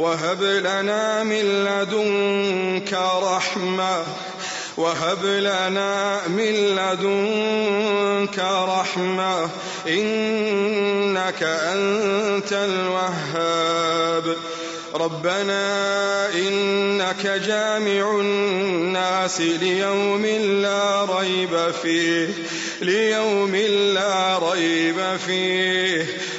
وهب لنا من لدنك رحمة. وهب لنا من لدنك رحمة. إنك أنت الوهاب. ربنا إنك جامع الناس ليوم لا ريب فيه. ليوم لا ريب فيه.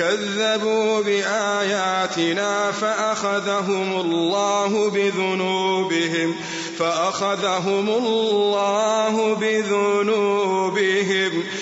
كذبوا بآياتنا فأخذهم الله بذنوبهم فأخذهم الله بذنوبهم.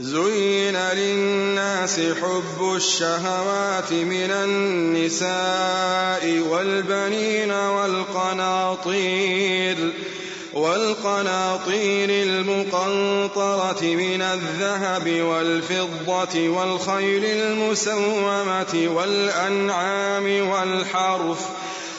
زين للناس حب الشهوات من النساء والبنين والقناطير والقناطير المقنطرة من الذهب والفضة والخيل المسومة والأنعام والحرث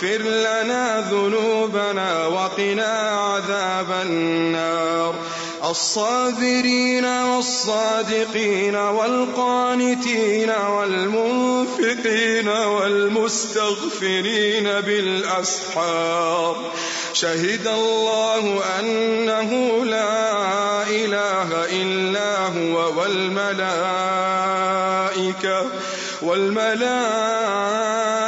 فاغفر لنا ذنوبنا وقنا عذاب النار. الصابرين والصادقين والقانتين والمنفقين والمستغفرين بالأسحار. شهد الله أنه لا إله إلا هو والملائكة والملائكة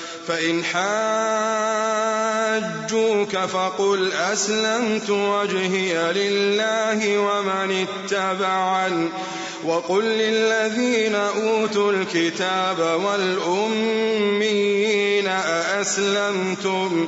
فإن حاجوك فقل أسلمت وجهي لله ومن اتبعن وقل للذين أوتوا الكتاب والأميين أأسلمتم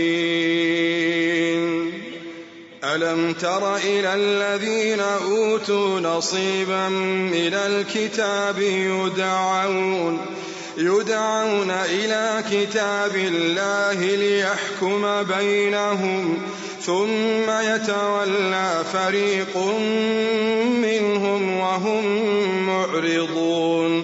ألم تر إلى الذين أوتوا نصيبا من الكتاب يدعون يدعون إلى كتاب الله ليحكم بينهم ثم يتولى فريق منهم وهم معرضون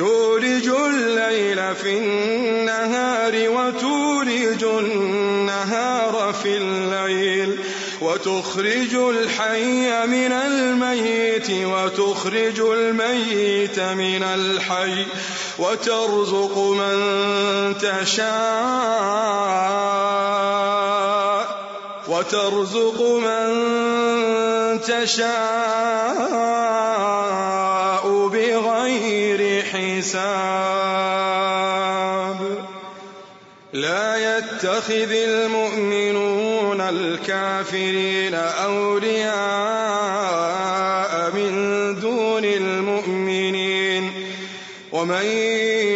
تولج الليل في النهار وتولج النهار في الليل وتخرج الحي من الميت وتخرج الميت من الحي وترزق من تشاء وترزق من تشاء بغير حساب. لا يتخذ المؤمنون الكافرين أولياء من دون المؤمنين. ومن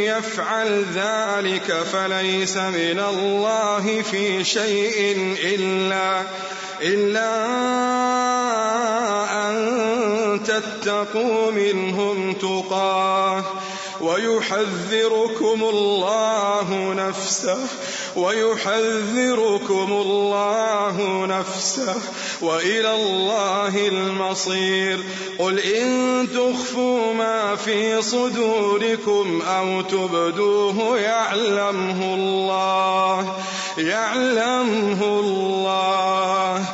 يفعل ذلك فليس من الله في شيء إلا إلا أن تتقوا منهم تقاه ويحذركم الله نفسه. ويحذركم الله نفسه. وإلى الله المصير. قل إن تخفوا ما في صدوركم أو تبدوه يعلمه الله. يعلمه الله.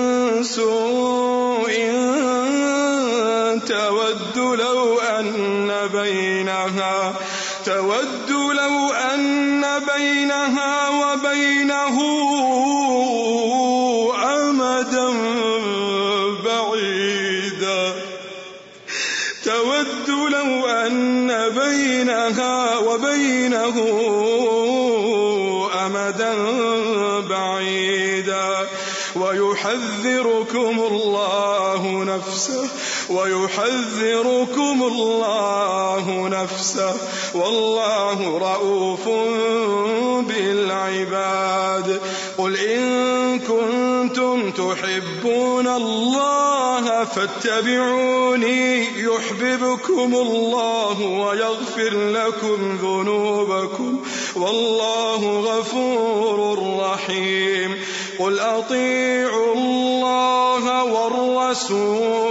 بينها وبينه أمدا بعيدا. ويحذركم الله نفسه ويحذركم الله نفسه. والله رؤوف بالعباد. قل إن كنتم تحبون الله فاتبعوني يحببكم الله ويغفر لكم ذنوبكم والله غفور رحيم قل أطيعوا الله والرسول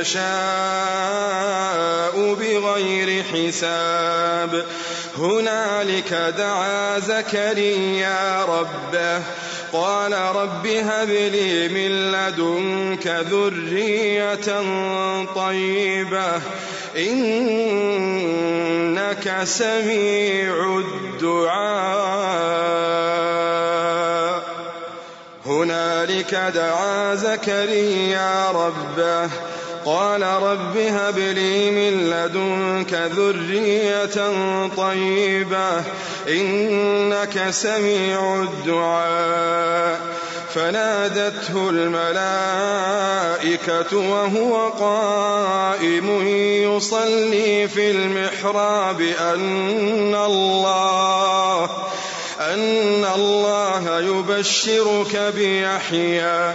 يشاء بغير حساب. هنالك دعا زكريا ربه قال رب هب لي من لدنك ذرية طيبة إنك سميع الدعاء. هنالك دعا زكريا ربه قال رب هب لي من لدنك ذرية طيبة إنك سميع الدعاء. فنادته الملائكة وهو قائم يصلي في المحراب أن الله أن الله يبشرك بيحيى.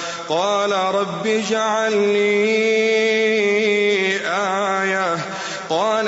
قال رب اجعل لي آية. قال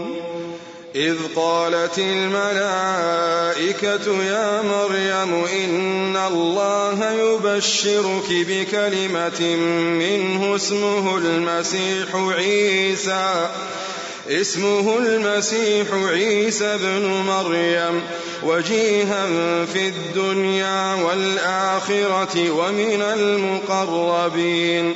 إذ قالت الملائكة يا مريم إن الله يبشرك بكلمة منه اسمه المسيح عيسى اسمه المسيح عيسى ابن مريم وجيها في الدنيا والآخرة ومن المقربين.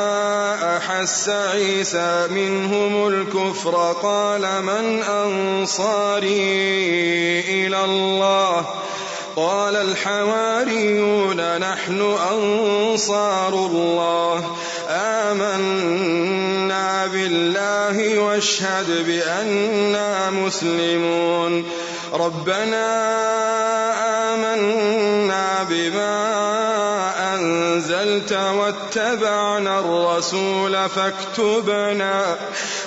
أحس عيسى منهم الكفر قال من أنصاري إلى الله؟ قال الحواريون نحن أنصار الله. آمنا بالله واشهد بأننا مسلمون. ربنا آمنا بما أنزلت واتبعنا الرسول فاكتبنا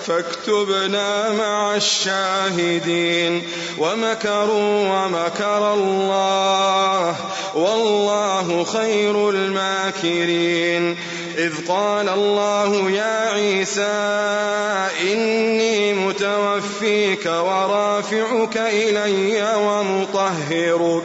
فاكتبنا مع الشاهدين. ومكروا ومكر الله والله خير الماكرين. إذ قال الله يا عيسى إني متوفيك ورافعك إلي ومطهرك.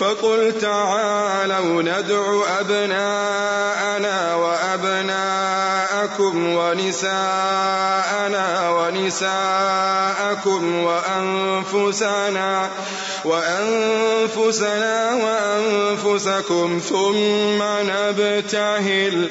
فقل تعالوا ندع أبناءنا وأبناءكم ونساءنا ونساءكم وأنفسنا وأنفسنا وأنفسكم ثم نبتهل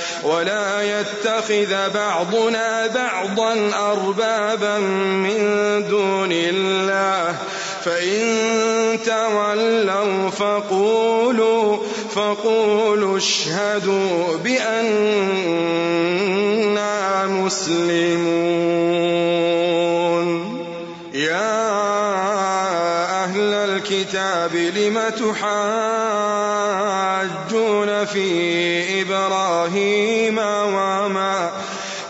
ولا يتخذ بعضنا بعضا أربابا من دون الله. فإن تولوا فقولوا فقولوا اشهدوا بأننا مسلمون. يا أهل الكتاب لم تحاجون في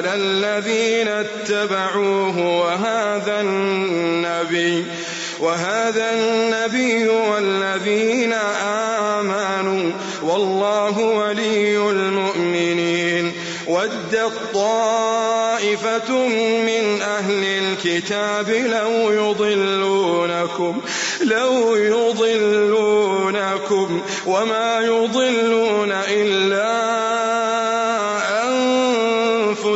للذين اتبعوه وهذا النبي وهذا النبي والذين آمنوا والله ولي المؤمنين. ودت طائفة من أهل الكتاب لو يضلونكم لو يضلونكم وما يضلون إلا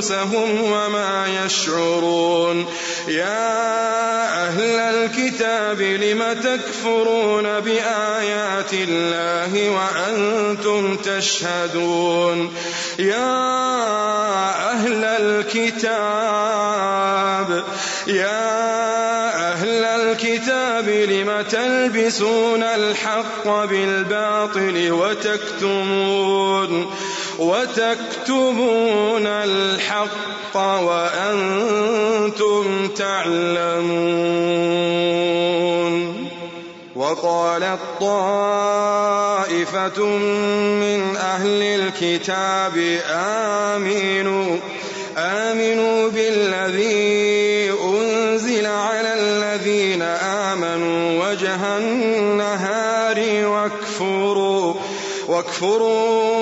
أنفسهم وما يشعرون. يا أهل الكتاب لم تكفرون بآيات الله وأنتم تشهدون؟ يا أهل الكتاب يا أهل الكتاب لم تلبسون الحق بالباطل وتكتمون؟ وتكتمون الحق وأنتم تعلمون وقالت طائفة من أهل الكتاب آمنوا آمنوا بالذي أنزل على الذين آمنوا وجه النهار واكفروا واكفروا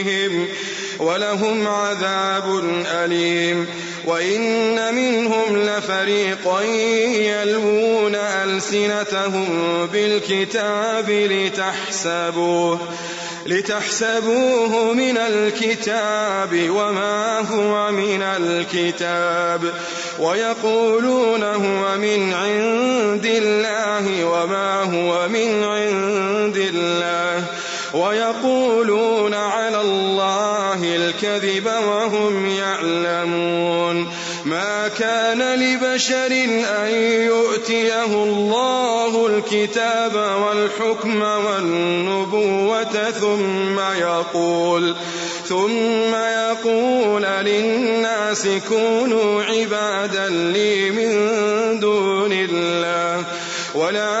ولهم عذاب أليم وإن منهم لفريقا يلوون ألسنتهم بالكتاب لتحسبوه لتحسبوه من الكتاب وما هو من الكتاب ويقولون هو من عند الله وما هو من عند الله ويقولون على الله الكذب وهم يعلمون. ما كان لبشر أن يؤتيه الله الكتاب والحكم والنبوة ثم يقول ثم يقول للناس كونوا عبادا لي من دون الله. ولكن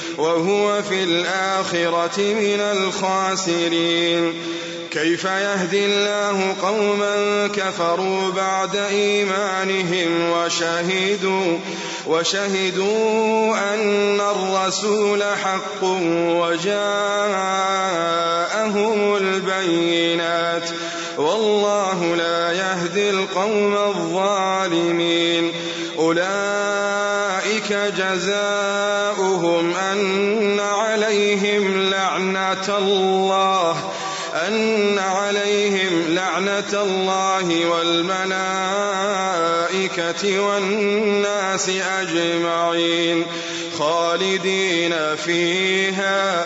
وهو في الآخرة من الخاسرين. كيف يهدي الله قوما كفروا بعد إيمانهم وشهدوا وشهدوا أن الرسول حق وجاءهم البينات. والله لا يهدي القوم الظالمين. أولئك جزاؤهم أن عليهم لعنة الله أن عليهم لعنة الله والملائكة والناس أجمعين خالدين فيها.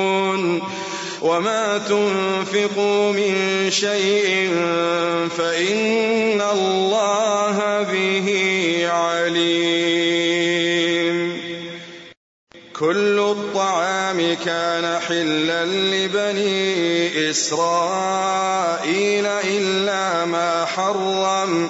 وما تنفقوا من شيء فإن الله به عليم كل الطعام كان حلا لبني إسرائيل إلا ما حرم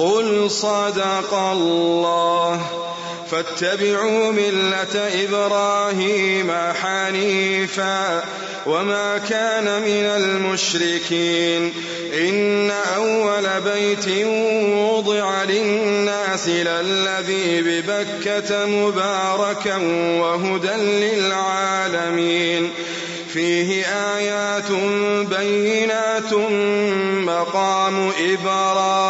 قل صدق الله. فاتبعوا ملة إبراهيم حنيفا وما كان من المشركين. إن أول بيت وضع للناس للذي ببكة مباركا وهدى للعالمين. فيه آيات بينات مقام إبراهيم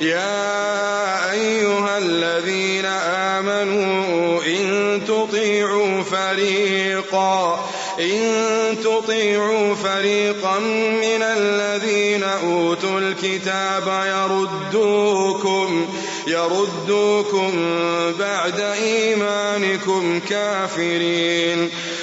يا أيها الذين آمنوا إن تطيعوا فريقا إن تطيعوا فريقا من الذين أوتوا الكتاب يردوكم يردوكم بعد إيمانكم كافرين.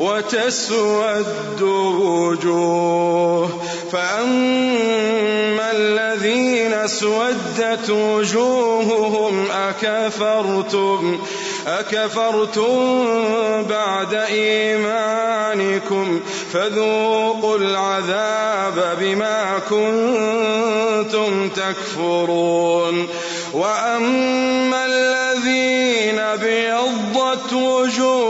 وتسود وجوه. فأما الذين اسودت وجوههم أكفرتم أكفرتم بعد إيمانكم. فذوقوا العذاب بما كنتم تكفرون. وأما الذين ابيضت وجوههم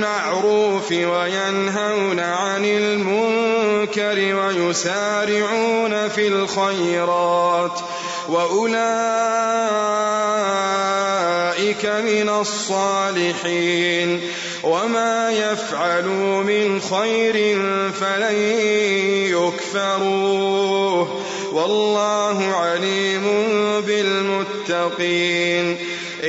بالمعروف وينهون عن المنكر ويسارعون في الخيرات وأولئك من الصالحين وما يفعلوا من خير فلن يكفروه والله عليم بالمتقين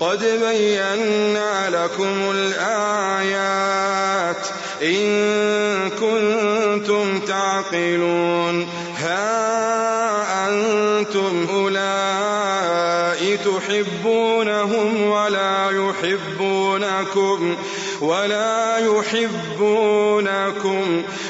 قد بينا لكم الآيات إن كنتم تعقلون ها أنتم أولئك تحبونهم ولا يحبونكم ولا يحبونكم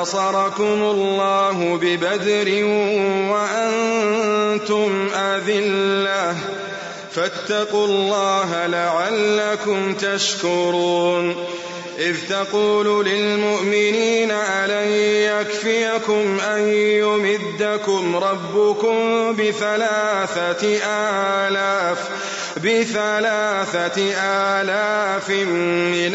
نصركم الله ببدر وأنتم أذلة. فاتقوا الله لعلكم تشكرون. إذ تقول للمؤمنين ألن يكفيكم أن يمدكم ربكم بثلاثة آلاف بثلاثة آلاف من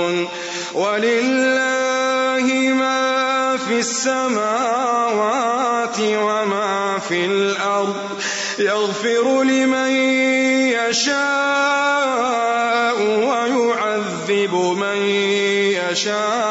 ولله ما في السماوات وما في الأرض يغفر لمن يشاء ويعذب من يشاء.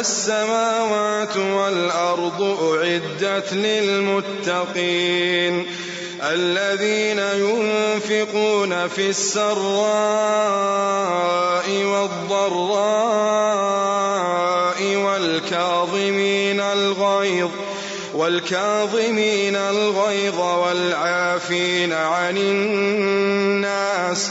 السماوات والأرض أعدت للمتقين الذين ينفقون في السراء والضراء والكاظمين الغيظ والكاظمين الغيظ والعافين عن الناس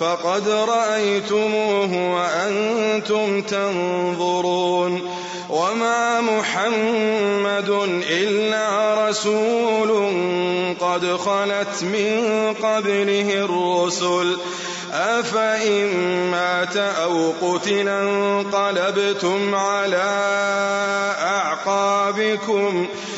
فقد رأيتموه وأنتم تنظرون وما محمد إلا رسول قد خلت من قبله الرسل. أفإن مات أو قتل انقلبتم على أعقابكم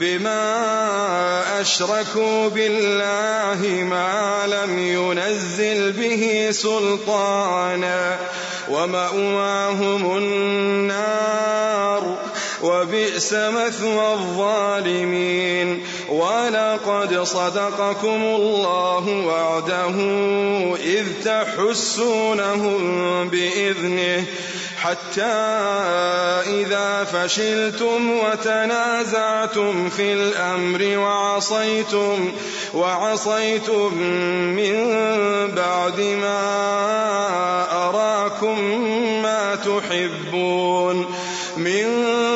بما أشركوا بالله ما لم ينزل به سلطانا ومأواهم النار وبئس مثوى الظالمين ولقد صدقكم الله وعده إذ تحسونهم بإذنه حتى إذا فشلتم وتنازعتم في الأمر وعصيتم وعصيتم من بعد ما أراكم ما تحبون منكم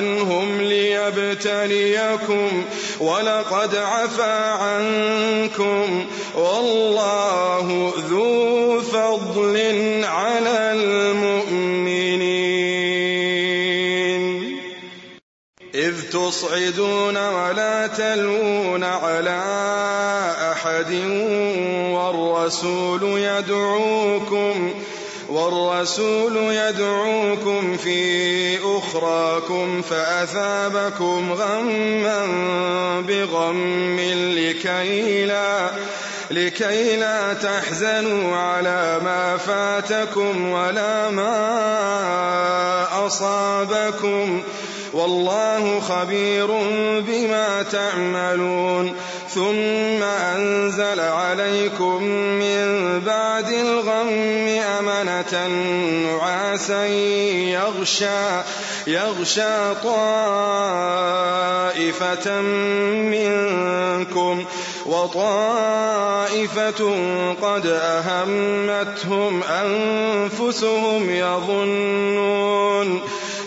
عنهم ليبتليكم ولقد عفا عنكم والله ذو فضل على المؤمنين. إذ تصعدون ولا تلوون على أحد والرسول يدعوكم والرسول يدعوكم في أخراكم فأثابكم غما بغم لكي لا لكي لا تحزنوا على ما فاتكم ولا ما أصابكم. والله خبير بما تعملون. ثم أنزل عليكم من بعد الغم أمنة نعاسا يغشى يغشى طائفة منكم وطائفة قد أهمتهم أنفسهم يظنون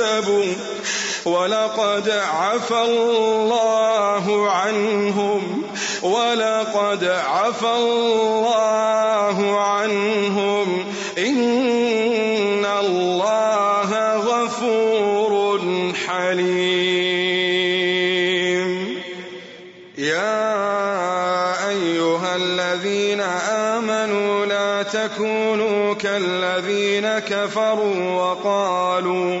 كسبوا ولقد عفى الله عنهم ولقد عفى الله عنهم إن الله غفور حليم. يا أيها الذين آمنوا لا تكونوا كالذين كفروا وقالوا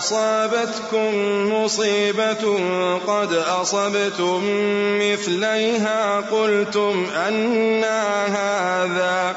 أصابتكم مصيبة قد أصبتم مثليها قلتم أنا هذا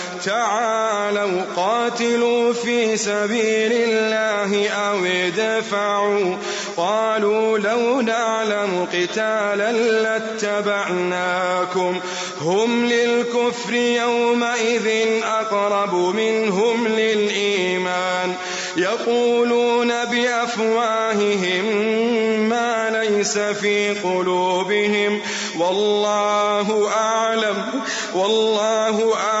تعالوا قاتلوا في سبيل الله أو ادفعوا. قالوا لو نعلم قتالا لاتبعناكم. هم للكفر يومئذ أقرب منهم للإيمان. يقولون بأفواههم ما ليس في قلوبهم. والله أعلم والله أعلم.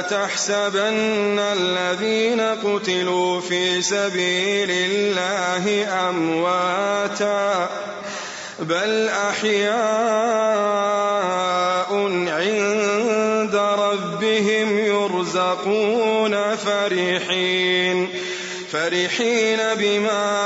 تحسبن الذين قتلوا في سبيل الله أمواتا بل أحياء عند ربهم يرزقون فرحين فرحين بما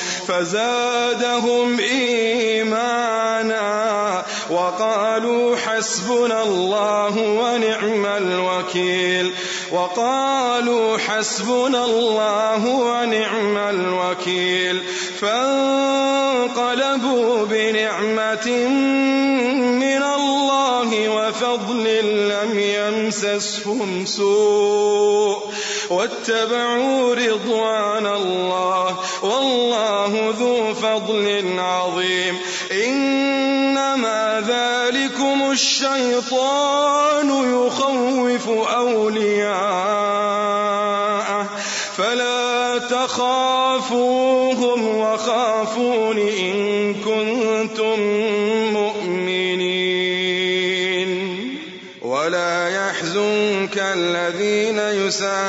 فزادهم إيمانا وقالوا حسبنا الله ونعم الوكيل وقالوا حسبنا الله ونعم الوكيل فانقلبوا بنعمة من الله وفضل لم يمسسهم سوء واتبعوا رضوان الله والله ذو فضل عظيم. إنما ذلكم الشيطان يخوف أولياءه. فلا تخافوهم وخافون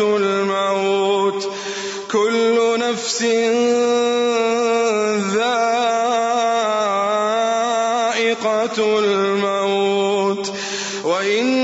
الموت. كل نفس ذائقة الموت. وإنما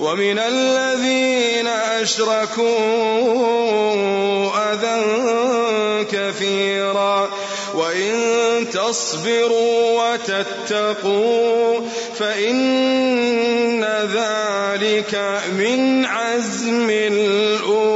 ومن الذين أشركوا أذى كثيرا وإن تصبروا وتتقوا فإن ذلك من عزم الأمور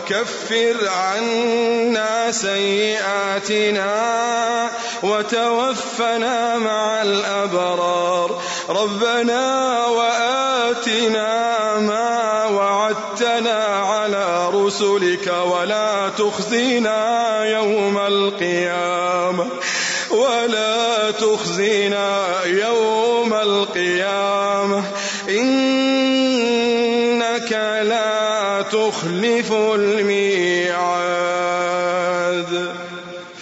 وكفر عنا سيئاتنا وتوفنا مع الأبرار. ربنا وآتنا ما وعدتنا على رسلك ولا تخزينا يوم القيامة. ولا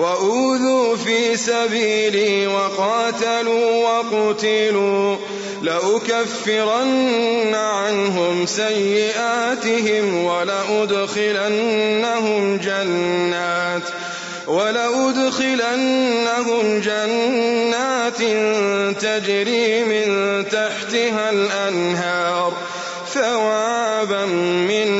وأوذوا في سبيلي وقاتلوا وقتلوا لأكفرن عنهم سيئاتهم ولأدخلنهم جنات ولأدخلنهم جنات تجري من تحتها الأنهار ثوابا من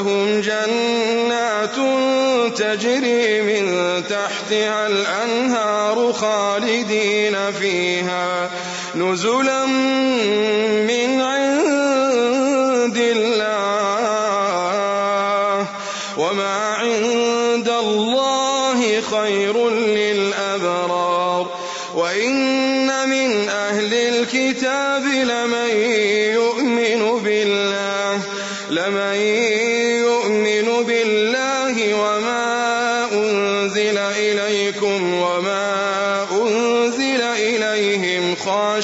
لهم جنات تجري من تحتها الأنهار خالدين فيها نزلا من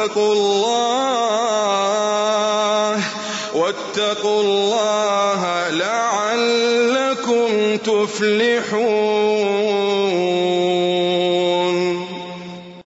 واتقوا الله واتقوا الله لعلكم تفلحون.